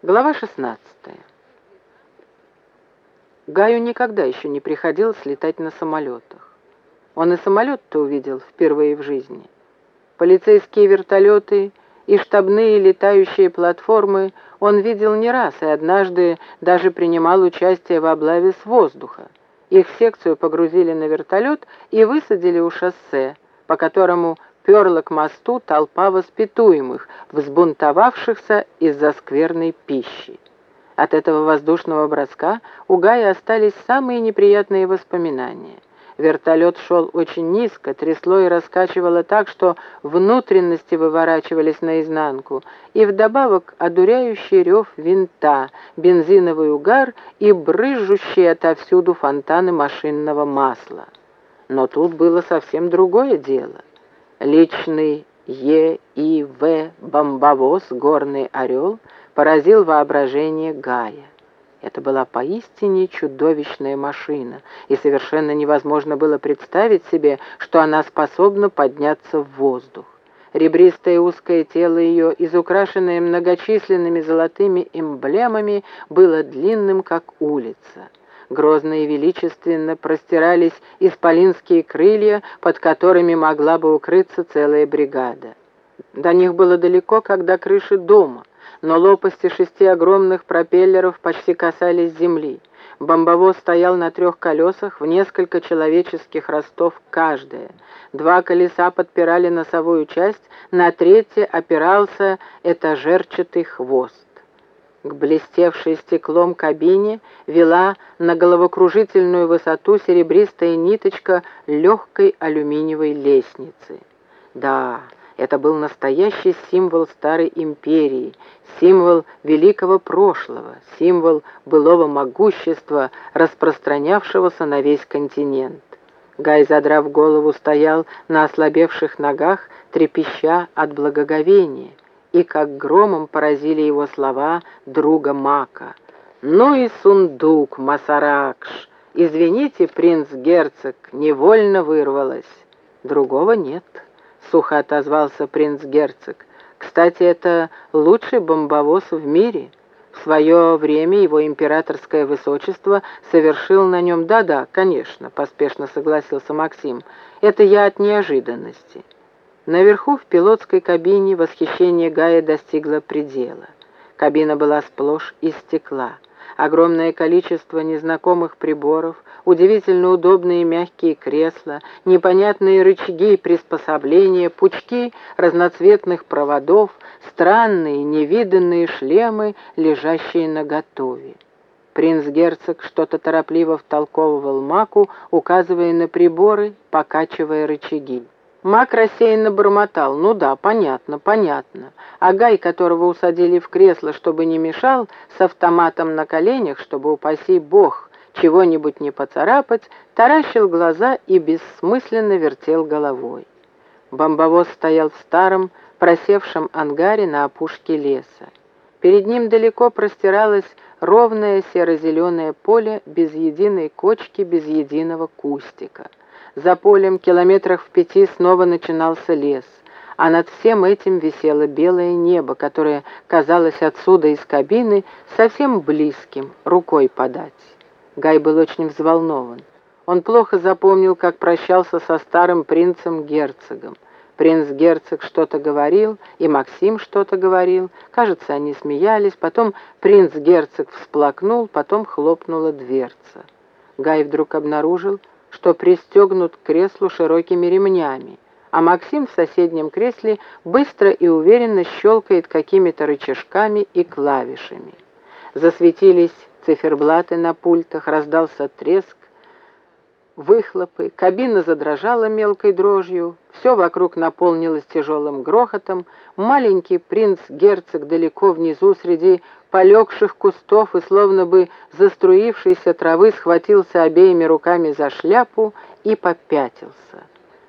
Глава 16. Гаю никогда еще не приходилось летать на самолетах. Он и самолет-то увидел впервые в жизни. Полицейские вертолеты и штабные летающие платформы он видел не раз и однажды даже принимал участие в облаве с воздуха. Их секцию погрузили на вертолет и высадили у шоссе, по которому перла к мосту толпа воспитуемых, взбунтовавшихся из-за скверной пищи. От этого воздушного броска у Гая остались самые неприятные воспоминания. Вертолет шел очень низко, трясло и раскачивало так, что внутренности выворачивались наизнанку, и вдобавок одуряющий рев винта, бензиновый угар и брызжущие отовсюду фонтаны машинного масла. Но тут было совсем другое дело. Личный Е.И.В. бомбовоз «Горный орел» поразил воображение Гая. Это была поистине чудовищная машина, и совершенно невозможно было представить себе, что она способна подняться в воздух. Ребристое узкое тело ее, изукрашенное многочисленными золотыми эмблемами, было длинным, как улица. Грозно и величественно простирались исполинские крылья, под которыми могла бы укрыться целая бригада. До них было далеко, до крыши дома, но лопасти шести огромных пропеллеров почти касались земли. Бомбовоз стоял на трех колесах в несколько человеческих ростов каждое. Два колеса подпирали носовую часть, на третье опирался этажерчатый хвост к блестевшей стеклом кабине вела на головокружительную высоту серебристая ниточка легкой алюминиевой лестницы. Да, это был настоящий символ старой империи, символ великого прошлого, символ былого могущества, распространявшегося на весь континент. Гай, задрав голову, стоял на ослабевших ногах, трепеща от благоговения и как громом поразили его слова друга Мака. «Ну и сундук, Масаракш! Извините, принц-герцог, невольно вырвалось». «Другого нет», — сухо отозвался принц-герцог. «Кстати, это лучший бомбовоз в мире». В свое время его императорское высочество совершил на нем... Да-да, конечно, поспешно согласился Максим. Это я от неожиданности. Наверху в пилотской кабине восхищение Гая достигло предела. Кабина была сплошь из стекла. Огромное количество незнакомых приборов, удивительно удобные мягкие кресла, непонятные рычаги и приспособления, пучки разноцветных проводов, странные невиданные шлемы, лежащие наготове. Принц-герцог что-то торопливо втолковывал Маку, указывая на приборы, покачивая рычаги. Мак рассеянно бормотал. «Ну да, понятно, понятно». А Гай, которого усадили в кресло, чтобы не мешал, с автоматом на коленях, чтобы, упаси бог, чего-нибудь не поцарапать, таращил глаза и бессмысленно вертел головой. Бомбовоз стоял в старом, просевшем ангаре на опушке леса. Перед ним далеко простиралось ровное серо-зеленое поле без единой кочки, без единого кустика. За полем, километрах в пяти, снова начинался лес, а над всем этим висело белое небо, которое казалось отсюда из кабины совсем близким, рукой подать. Гай был очень взволнован. Он плохо запомнил, как прощался со старым принцем-герцогом. Принц-герцог что-то говорил, и Максим что-то говорил. Кажется, они смеялись. Потом принц-герцог всплакнул, потом хлопнула дверца. Гай вдруг обнаружил, что пристегнут к креслу широкими ремнями, а Максим в соседнем кресле быстро и уверенно щелкает какими-то рычажками и клавишами. Засветились циферблаты на пультах, раздался треск, выхлопы, кабина задрожала мелкой дрожью, все вокруг наполнилось тяжелым грохотом, маленький принц-герцог далеко внизу среди полегших кустов и словно бы заструившейся травы схватился обеими руками за шляпу и попятился.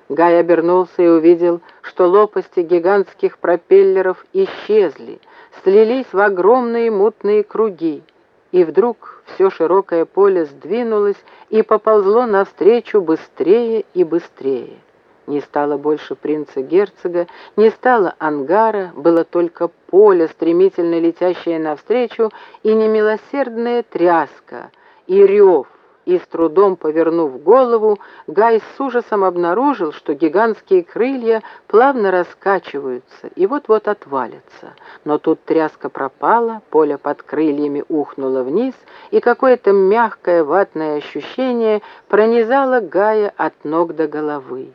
Гай обернулся и увидел, что лопасти гигантских пропеллеров исчезли, слились в огромные мутные круги, и вдруг все широкое поле сдвинулось и поползло навстречу быстрее и быстрее. Не стало больше принца-герцога, не стало ангара, было только поле, стремительно летящее навстречу, и немилосердная тряска, и рев, и с трудом повернув голову, Гай с ужасом обнаружил, что гигантские крылья плавно раскачиваются и вот-вот отвалятся. Но тут тряска пропала, поле под крыльями ухнуло вниз, и какое-то мягкое ватное ощущение пронизало Гая от ног до головы.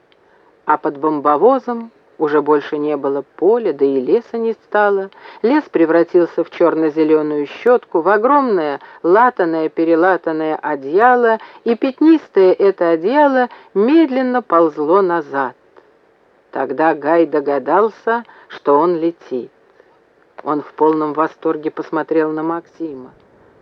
А под бомбовозом уже больше не было поля, да и леса не стало. Лес превратился в черно-зеленую щетку, в огромное латаное-перелатанное одеяло, и пятнистое это одеяло медленно ползло назад. Тогда Гай догадался, что он летит. Он в полном восторге посмотрел на Максима.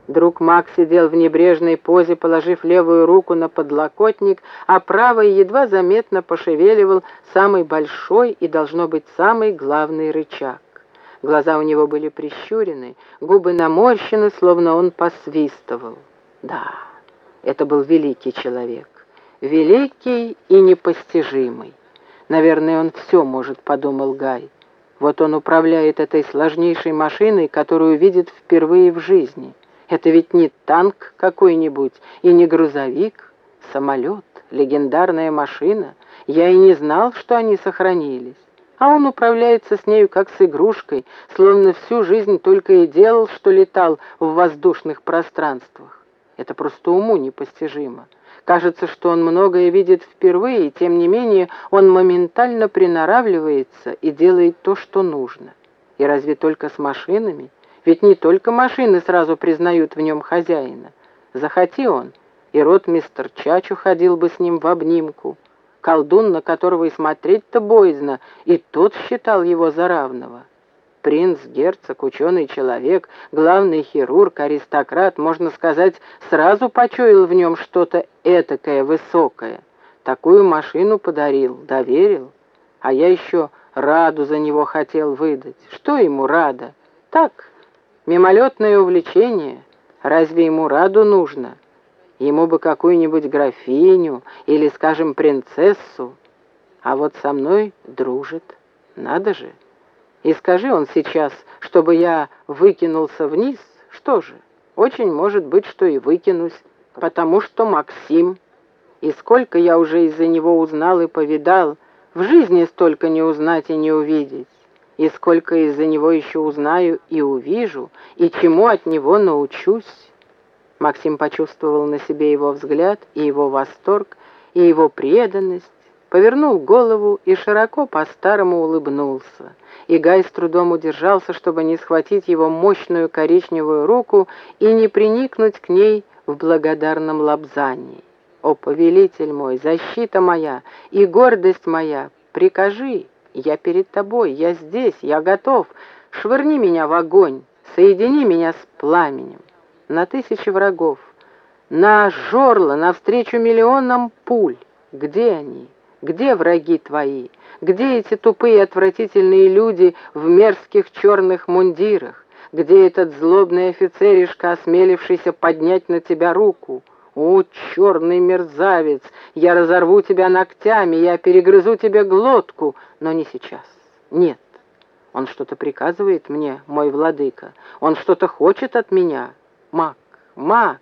Друг Мак сидел в небрежной позе, положив левую руку на подлокотник, а правой едва заметно пошевеливал самый большой и, должно быть, самый главный рычаг. Глаза у него были прищурены, губы наморщены, словно он посвистывал. Да, это был великий человек, великий и непостижимый. Наверное, он все может, подумал Гай. Вот он управляет этой сложнейшей машиной, которую видит впервые в жизни. Это ведь не танк какой-нибудь и не грузовик, самолет, легендарная машина. Я и не знал, что они сохранились. А он управляется с нею как с игрушкой, словно всю жизнь только и делал, что летал в воздушных пространствах. Это просто уму непостижимо. Кажется, что он многое видит впервые, и тем не менее он моментально приноравливается и делает то, что нужно. И разве только с машинами? Ведь не только машины сразу признают в нем хозяина. Захоти он, и рот мистер Чачу ходил бы с ним в обнимку. Колдун, на которого и смотреть-то боязно, и тот считал его за равного. Принц, герцог, ученый человек, главный хирург, аристократ, можно сказать, сразу почуял в нем что-то этакое высокое. Такую машину подарил, доверил. А я еще Раду за него хотел выдать. Что ему Рада? Так, Мимолетное увлечение. Разве ему раду нужно? Ему бы какую-нибудь графиню или, скажем, принцессу. А вот со мной дружит. Надо же. И скажи он сейчас, чтобы я выкинулся вниз, что же, очень может быть, что и выкинусь, потому что Максим. И сколько я уже из-за него узнал и повидал, в жизни столько не узнать и не увидеть и сколько из-за него еще узнаю и увижу, и чему от него научусь. Максим почувствовал на себе его взгляд, и его восторг, и его преданность, повернул голову и широко по-старому улыбнулся. И Гай с трудом удержался, чтобы не схватить его мощную коричневую руку и не приникнуть к ней в благодарном лобзании. «О, повелитель мой, защита моя и гордость моя, прикажи!» Я перед тобой, я здесь, я готов. Швырни меня в огонь, соедини меня с пламенем. На тысячи врагов, на жорло, навстречу миллионам пуль. Где они? Где враги твои? Где эти тупые отвратительные люди в мерзких черных мундирах? Где этот злобный офицеришка, осмелившийся поднять на тебя руку? «О, черный мерзавец! Я разорву тебя ногтями, я перегрызу тебе глотку!» Но не сейчас. Нет. Он что-то приказывает мне, мой владыка. Он что-то хочет от меня. Мак, мак,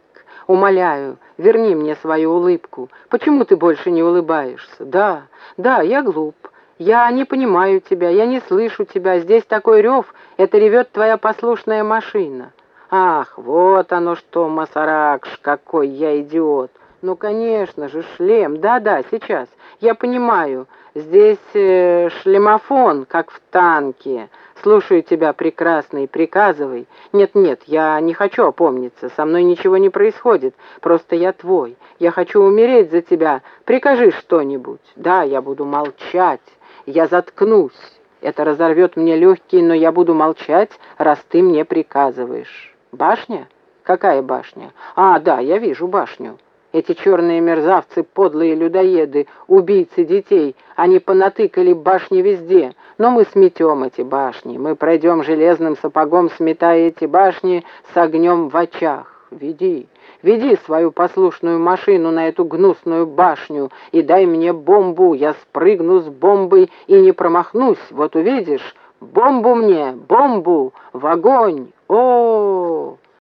умоляю, верни мне свою улыбку. Почему ты больше не улыбаешься? Да, да, я глуп. Я не понимаю тебя, я не слышу тебя. Здесь такой рев, это ревет твоя послушная машина. Ах, вот оно что, Масаракш, какой я идиот. Ну, конечно же, шлем. Да-да, сейчас. Я понимаю. Здесь э, шлемофон, как в танке. Слушаю тебя, прекрасный, приказывай. Нет-нет, я не хочу опомниться. Со мной ничего не происходит. Просто я твой. Я хочу умереть за тебя. Прикажи что-нибудь. Да, я буду молчать. Я заткнусь. Это разорвет мне легкие, но я буду молчать, раз ты мне приказываешь. Башня? Какая башня? А, да, я вижу башню. Эти черные мерзавцы, подлые людоеды, убийцы детей, они понатыкали башни везде. Но мы сметем эти башни, мы пройдем железным сапогом, сметая эти башни с огнем в очах. веди, веди свою послушную машину на эту гнусную башню и дай мне бомбу, я спрыгну с бомбой и не промахнусь, вот увидишь, бомбу мне, бомбу, в огонь, о,